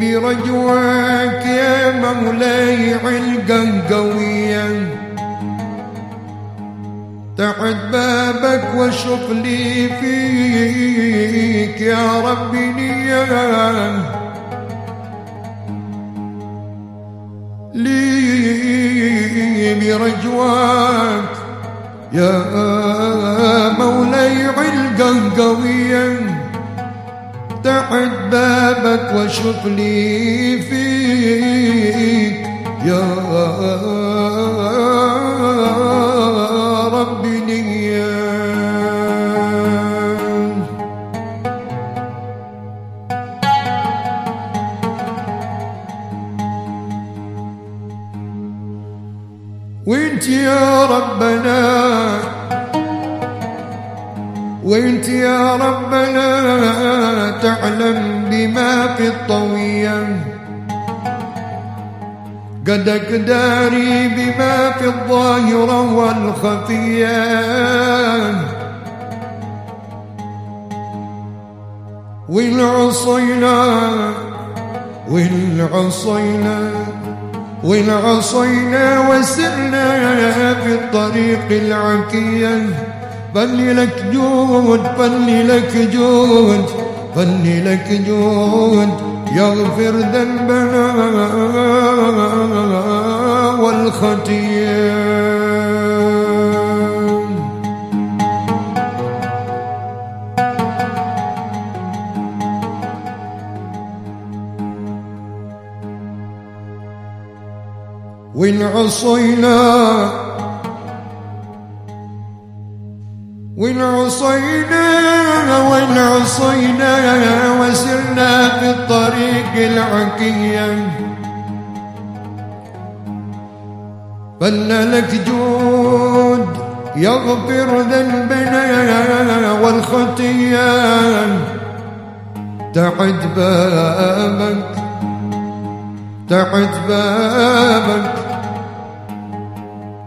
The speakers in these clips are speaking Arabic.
برجواك يا مولاي علقا قويا. تحت بابك واشوف لي فيك يا ربي نية. لي برجواك يا مولاي علقا قويا. تحت بابك واشوف لي فيك. يا ربي نية. وانت يا ربنا وانت يا ربنا. تعلم بما في الطوية. قدك داري بما في الظاهرة والخفية. والعصينا والعصينا والعصينا وسرنا في الطريق العكية. فلي لك جود فلي لك جود. فلي لك جود يغفر ذنبنا والخطيه وإن عصينا عصينا وإن عصينا وسرنا في الطريق العكية. فل لك جود يغفر ذنبنا والخطية. تحت بابك تحت بابك.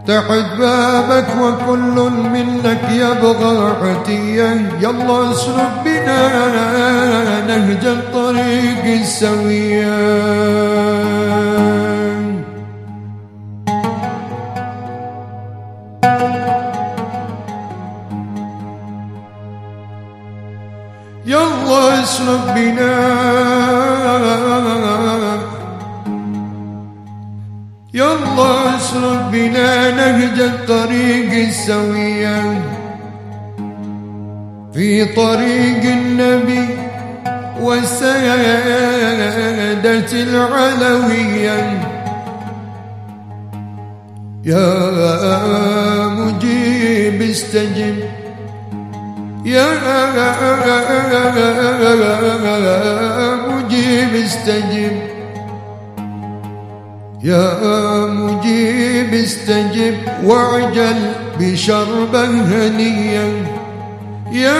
تحت بابك وكل منك يبغى عتية. يلا اسلك بنا نهج الطريق السوية. يلا اسلك بنا يلا اسلك بنا نهج الطريق السوية. في طريق النبي والسيادة العلوية. يا مجيب استجب. يا مجيب استجب. يا مجيب استجب واعجل بشربا هنيا. يا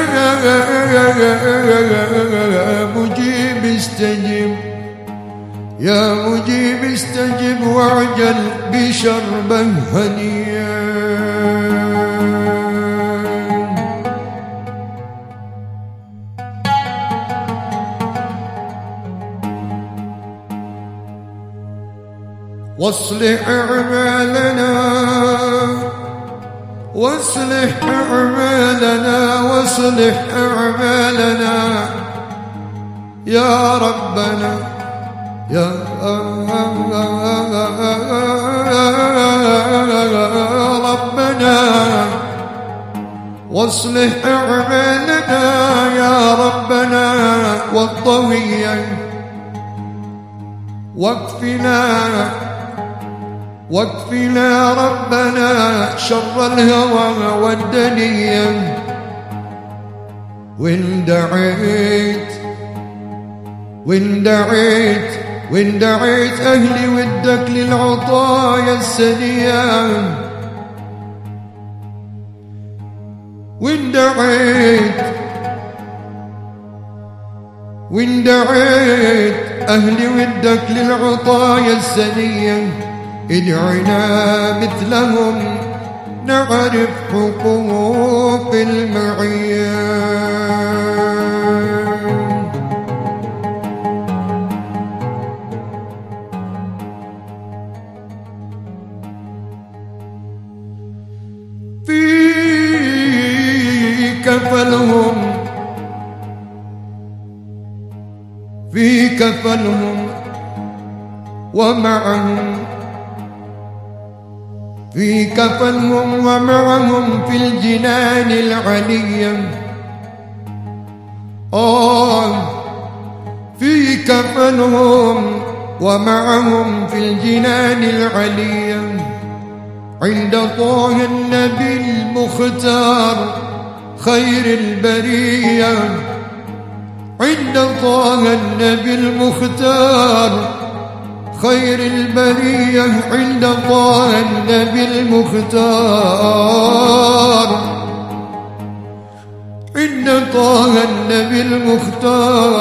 مجيب استجب يا مجيب استجب واعجل بشربا هنيا. واصلح أعمالنا واصلح أعمالنا واصلح أعمالنا. يا ربنا يا ربنا واصلح أعمالنا يا ربنا والطويا واكفنا واكفنا ربنا شر الهوى والدنيا. وإن دعيت وإن دعيت وإن دعيت أهلي ودك للعطايا السنية. وإن دعيت وإن دعيت أهلي ودك للعطايا السنية. ادعنا مثلهم نعرف حقوق المعيان في كفلهم في كفلهم ومعهم في كفنهم ومعهم في الجنان العلية آه في كفنهم ومعهم في الجنان العلية عند طه النبي المختار خير البرية. عند طه النبي المختار خير البرية عند طه النبي المختار. عند طه النبي المختار.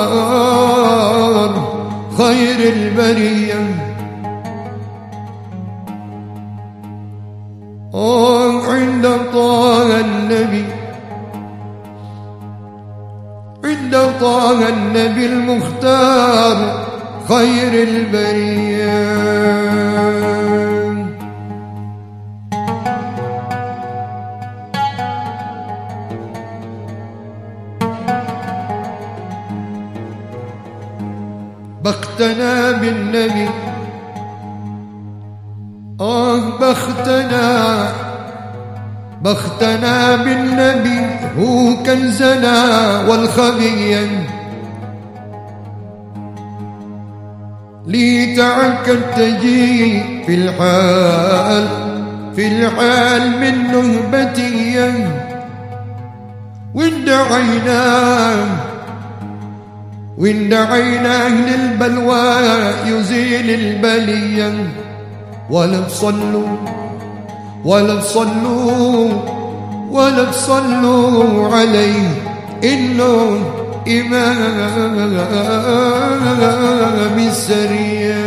خير البرية. عند طه النبي. عند طه النبي المختار. خير البرية. بختنا بالنبي. آه بختنا. بختنا بالنبي هو كنزنا والخبيا. لي تعكد تجي في الحال في الحال من نهبتي. وندعيناه وإن دعيناه للبلوى يزيل البلية. ولا تصلوا ولا تصلوا ولا تصلوا عليه إنه إمام السريه